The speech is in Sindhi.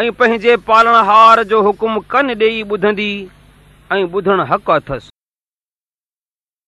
۽ پنهنجي پالڻهار جو حڪم ڪن ڏيئي ٻڌندي ۽ ٻڌڻ حق اٿس.